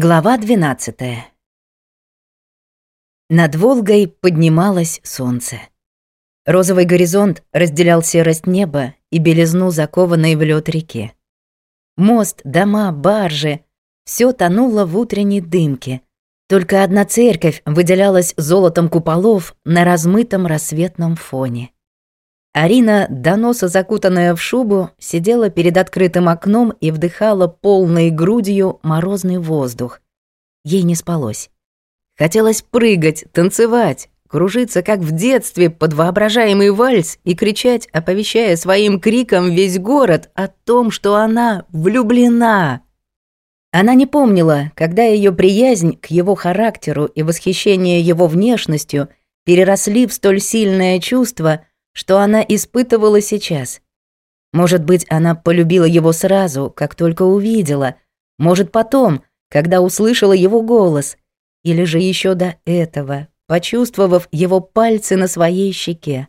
Глава 12. Над Волгой поднималось солнце. Розовый горизонт разделял серость неба и белизну закованной в лед реки. Мост, дома, баржи — все тонуло в утренней дымке. Только одна церковь выделялась золотом куполов на размытом рассветном фоне. Арина, до носа закутанная в шубу, сидела перед открытым окном и вдыхала полной грудью морозный воздух. Ей не спалось. Хотелось прыгать, танцевать, кружиться, как в детстве, под воображаемый вальс и кричать, оповещая своим криком весь город о том, что она влюблена. Она не помнила, когда ее приязнь к его характеру и восхищение его внешностью переросли в столь сильное чувство, что она испытывала сейчас. Может быть, она полюбила его сразу, как только увидела. Может, потом, когда услышала его голос. Или же еще до этого, почувствовав его пальцы на своей щеке.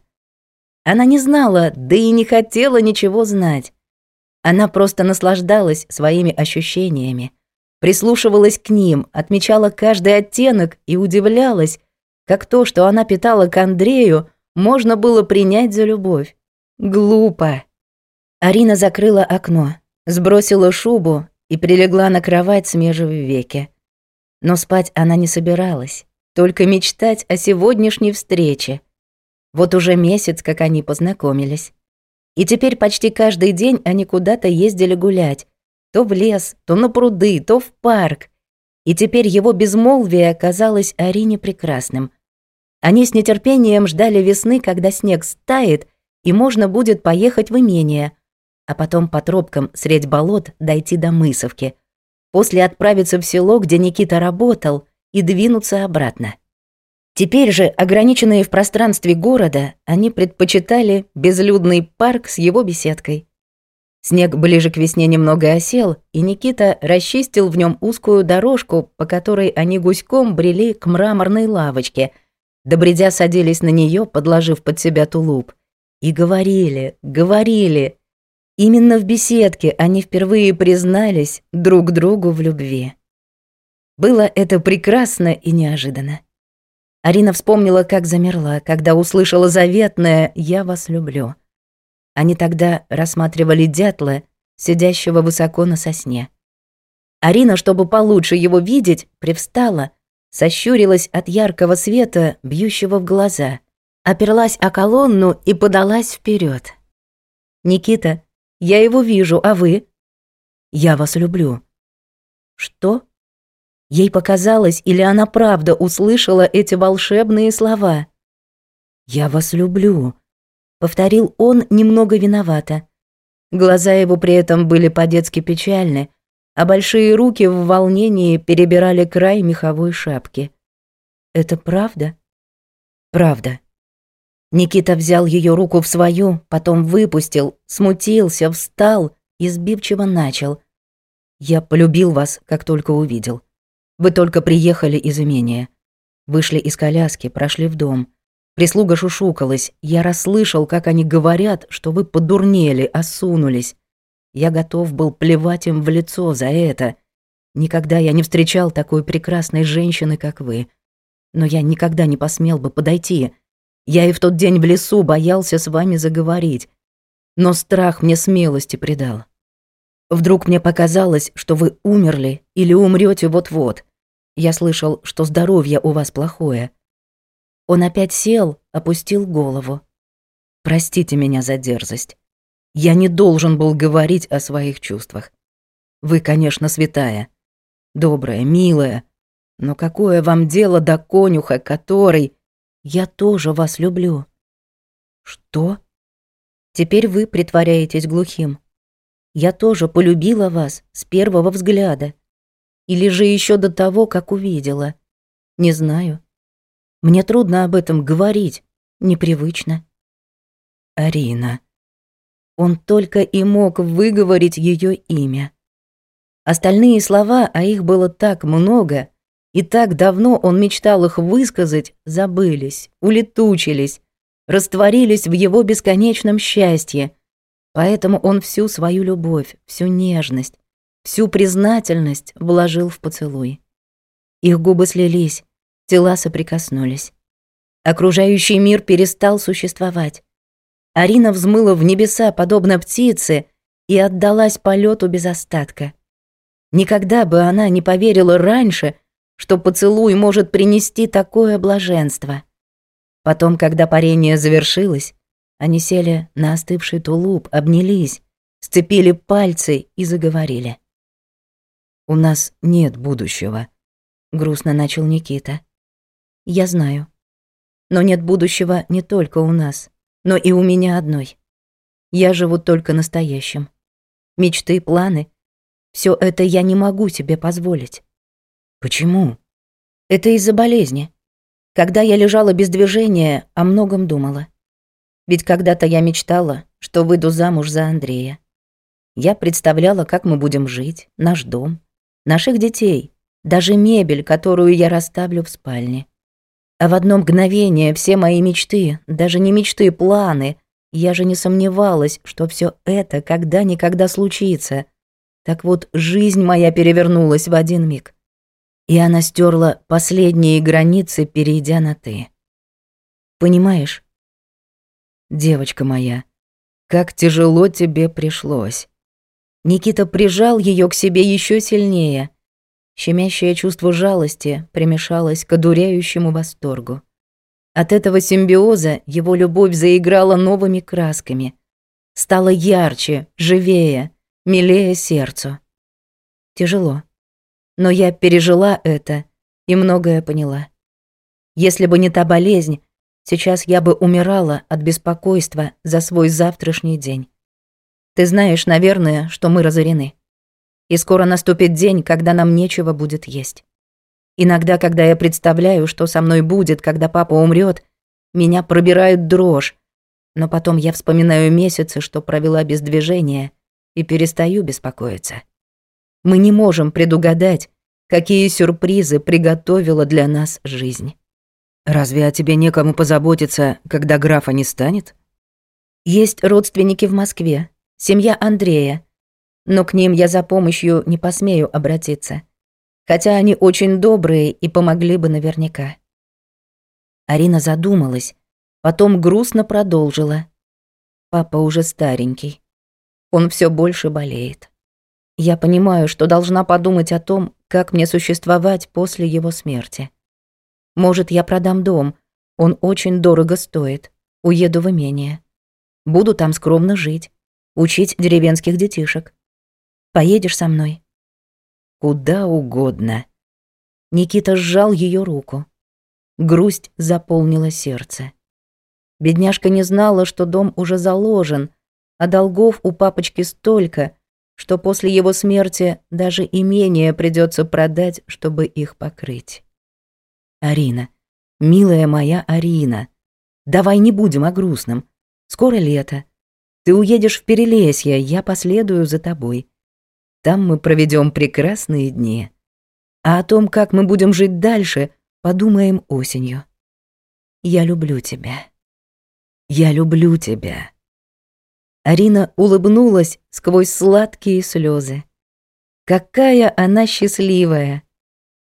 Она не знала, да и не хотела ничего знать. Она просто наслаждалась своими ощущениями, прислушивалась к ним, отмечала каждый оттенок и удивлялась, как то, что она питала к Андрею, можно было принять за любовь. Глупо. Арина закрыла окно, сбросила шубу и прилегла на кровать, смежив веки. Но спать она не собиралась, только мечтать о сегодняшней встрече. Вот уже месяц, как они познакомились. И теперь почти каждый день они куда-то ездили гулять. То в лес, то на пруды, то в парк. И теперь его безмолвие оказалось Арине прекрасным — они с нетерпением ждали весны, когда снег стает, и можно будет поехать в имение, а потом по тропкам средь болот дойти до Мысовки. После отправиться в село, где Никита работал, и двинуться обратно. Теперь же, ограниченные в пространстве города, они предпочитали безлюдный парк с его беседкой. Снег ближе к весне немного осел, и Никита расчистил в нем узкую дорожку, по которой они гуськом брели к мраморной лавочке — Добредя садились на нее, подложив под себя тулуп. И говорили, говорили. Именно в беседке они впервые признались друг другу в любви. Было это прекрасно и неожиданно. Арина вспомнила, как замерла, когда услышала заветное «Я вас люблю». Они тогда рассматривали дятла, сидящего высоко на сосне. Арина, чтобы получше его видеть, привстала, сощурилась от яркого света, бьющего в глаза, оперлась о колонну и подалась вперед. «Никита, я его вижу, а вы?» «Я вас люблю». «Что?» Ей показалось, или она правда услышала эти волшебные слова. «Я вас люблю», — повторил он немного виновато. Глаза его при этом были по-детски печальны, а большие руки в волнении перебирали край меховой шапки. «Это правда?» «Правда». Никита взял ее руку в свою, потом выпустил, смутился, встал и сбивчиво начал. «Я полюбил вас, как только увидел. Вы только приехали из имения. Вышли из коляски, прошли в дом. Прислуга шушукалась. Я расслышал, как они говорят, что вы подурнели, осунулись. Я готов был плевать им в лицо за это. Никогда я не встречал такой прекрасной женщины, как вы. Но я никогда не посмел бы подойти. Я и в тот день в лесу боялся с вами заговорить. Но страх мне смелости придал. Вдруг мне показалось, что вы умерли или умрете вот-вот. Я слышал, что здоровье у вас плохое. Он опять сел, опустил голову. Простите меня за дерзость. Я не должен был говорить о своих чувствах. Вы, конечно, святая, добрая, милая, но какое вам дело до конюха, который... Я тоже вас люблю. Что? Теперь вы притворяетесь глухим. Я тоже полюбила вас с первого взгляда. Или же еще до того, как увидела. Не знаю. Мне трудно об этом говорить. Непривычно. Арина. Он только и мог выговорить ее имя. Остальные слова, а их было так много, и так давно он мечтал их высказать, забылись, улетучились, растворились в его бесконечном счастье. Поэтому он всю свою любовь, всю нежность, всю признательность вложил в поцелуй. Их губы слились, тела соприкоснулись. Окружающий мир перестал существовать. Арина взмыла в небеса, подобно птице, и отдалась полету без остатка. Никогда бы она не поверила раньше, что поцелуй может принести такое блаженство. Потом, когда парение завершилось, они сели на остывший тулуп, обнялись, сцепили пальцы и заговорили. «У нас нет будущего», — грустно начал Никита. «Я знаю. Но нет будущего не только у нас но и у меня одной. Я живу только настоящим. Мечты и планы — все это я не могу себе позволить. Почему? Это из-за болезни. Когда я лежала без движения, о многом думала. Ведь когда-то я мечтала, что выйду замуж за Андрея. Я представляла, как мы будем жить, наш дом, наших детей, даже мебель, которую я расставлю в спальне. А В одно мгновение все мои мечты, даже не мечты, планы. Я же не сомневалась, что все это когда-никогда случится. Так вот, жизнь моя перевернулась в один миг. И она стерла последние границы, перейдя на «ты». Понимаешь? Девочка моя, как тяжело тебе пришлось. Никита прижал ее к себе еще сильнее — Щемящее чувство жалости примешалось к одуряющему восторгу. От этого симбиоза его любовь заиграла новыми красками. Стала ярче, живее, милее сердцу. Тяжело. Но я пережила это и многое поняла. Если бы не та болезнь, сейчас я бы умирала от беспокойства за свой завтрашний день. Ты знаешь, наверное, что мы разорены. И скоро наступит день, когда нам нечего будет есть. Иногда, когда я представляю, что со мной будет, когда папа умрет, меня пробирает дрожь. Но потом я вспоминаю месяцы, что провела без движения, и перестаю беспокоиться. Мы не можем предугадать, какие сюрпризы приготовила для нас жизнь. Разве о тебе некому позаботиться, когда графа не станет? Есть родственники в Москве, семья Андрея, но к ним я за помощью не посмею обратиться. Хотя они очень добрые и помогли бы наверняка. Арина задумалась, потом грустно продолжила. Папа уже старенький. Он все больше болеет. Я понимаю, что должна подумать о том, как мне существовать после его смерти. Может, я продам дом. Он очень дорого стоит. Уеду в имение. Буду там скромно жить. Учить деревенских детишек. Поедешь со мной?» «Куда угодно». Никита сжал ее руку. Грусть заполнила сердце. Бедняжка не знала, что дом уже заложен, а долгов у папочки столько, что после его смерти даже имение придется продать, чтобы их покрыть. «Арина, милая моя Арина, давай не будем о грустном. Скоро лето. Ты уедешь в Перелесье, я последую за тобой. Там мы проведем прекрасные дни. А о том, как мы будем жить дальше, подумаем осенью. Я люблю тебя. Я люблю тебя. Арина улыбнулась сквозь сладкие слезы. Какая она счастливая!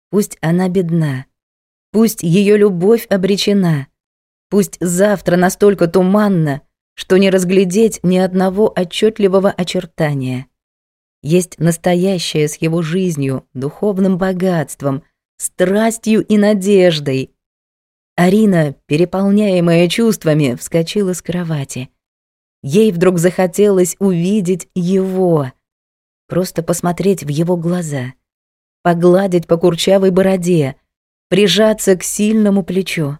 Пусть она бедна, пусть ее любовь обречена, пусть завтра настолько туманно, что не разглядеть ни одного отчетливого очертания есть настоящее с его жизнью, духовным богатством, страстью и надеждой. Арина, переполняемая чувствами, вскочила с кровати. Ей вдруг захотелось увидеть его, просто посмотреть в его глаза, погладить по курчавой бороде, прижаться к сильному плечу.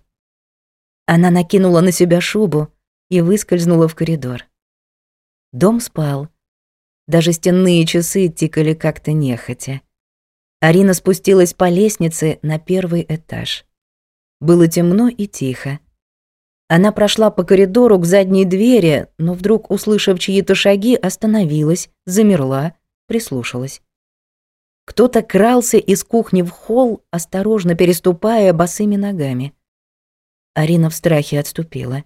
Она накинула на себя шубу и выскользнула в коридор. Дом спал, даже стенные часы тикали как-то нехотя. Арина спустилась по лестнице на первый этаж. Было темно и тихо. Она прошла по коридору к задней двери, но вдруг, услышав чьи-то шаги, остановилась, замерла, прислушалась. Кто-то крался из кухни в холл, осторожно переступая босыми ногами. Арина в страхе отступила.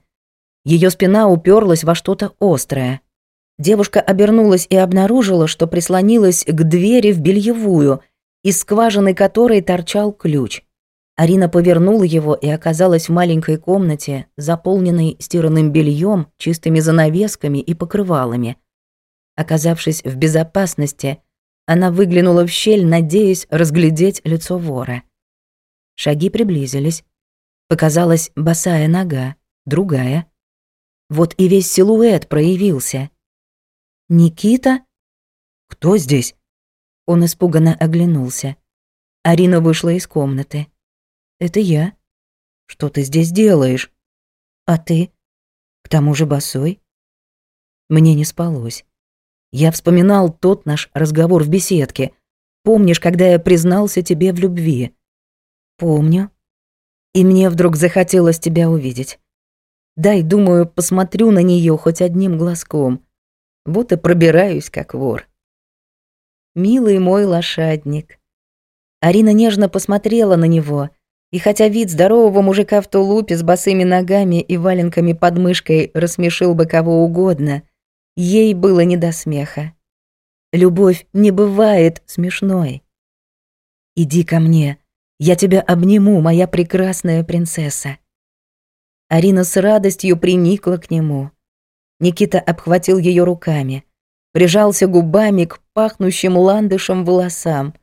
Ее спина уперлась во что-то острое — Девушка обернулась и обнаружила, что прислонилась к двери в бельевую, из скважины которой торчал ключ. Арина повернула его и оказалась в маленькой комнате, заполненной стиранным бельем, чистыми занавесками и покрывалами. Оказавшись в безопасности, она выглянула в щель, надеясь разглядеть лицо вора. Шаги приблизились. Показалась босая нога, другая. Вот и весь силуэт проявился. «Никита?» «Кто здесь?» Он испуганно оглянулся. Арина вышла из комнаты. «Это я». «Что ты здесь делаешь?» «А ты?» «К тому же босой». Мне не спалось. Я вспоминал тот наш разговор в беседке. Помнишь, когда я признался тебе в любви? Помню. И мне вдруг захотелось тебя увидеть. Дай, думаю, посмотрю на нее хоть одним глазком будто пробираюсь как вор. «Милый мой лошадник». Арина нежно посмотрела на него, и хотя вид здорового мужика в тулупе с босыми ногами и валенками под мышкой рассмешил бы кого угодно, ей было не до смеха. Любовь не бывает смешной. «Иди ко мне, я тебя обниму, моя прекрасная принцесса». Арина с радостью приникла к нему — Никита обхватил ее руками, прижался губами к пахнущим ландышам волосам.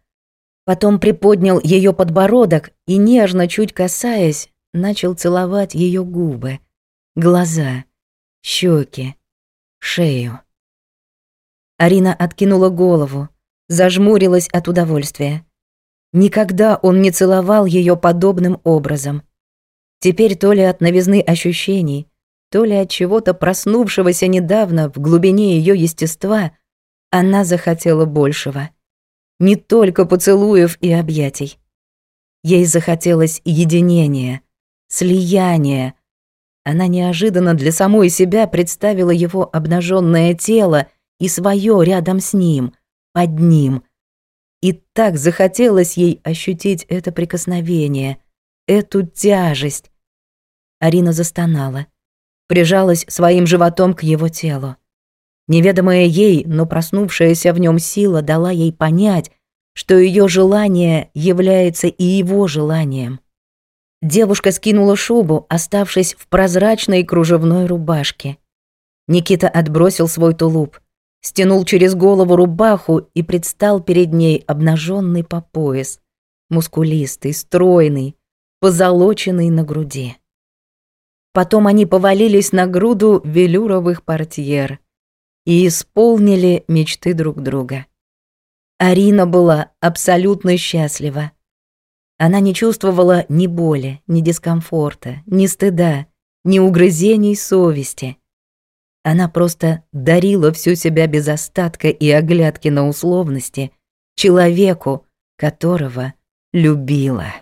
Потом приподнял ее подбородок и, нежно, чуть касаясь, начал целовать ее губы, глаза, щеки, шею. Арина откинула голову, зажмурилась от удовольствия. Никогда он не целовал ее подобным образом. Теперь то ли от новизны ощущений, то ли от чего-то проснувшегося недавно в глубине ее естества, она захотела большего. Не только поцелуев и объятий. Ей захотелось единения, слияния. Она неожиданно для самой себя представила его обнаженное тело и свое рядом с ним, под ним. И так захотелось ей ощутить это прикосновение, эту тяжесть. Арина застонала прижалась своим животом к его телу. Неведомая ей, но проснувшаяся в нем сила дала ей понять, что ее желание является и его желанием. Девушка скинула шубу, оставшись в прозрачной кружевной рубашке. Никита отбросил свой тулуп, стянул через голову рубаху и предстал перед ней обнаженный по пояс, мускулистый, стройный, позолоченный на груди. Потом они повалились на груду велюровых портьер и исполнили мечты друг друга. Арина была абсолютно счастлива. Она не чувствовала ни боли, ни дискомфорта, ни стыда, ни угрызений совести. Она просто дарила всю себя без остатка и оглядки на условности человеку, которого любила.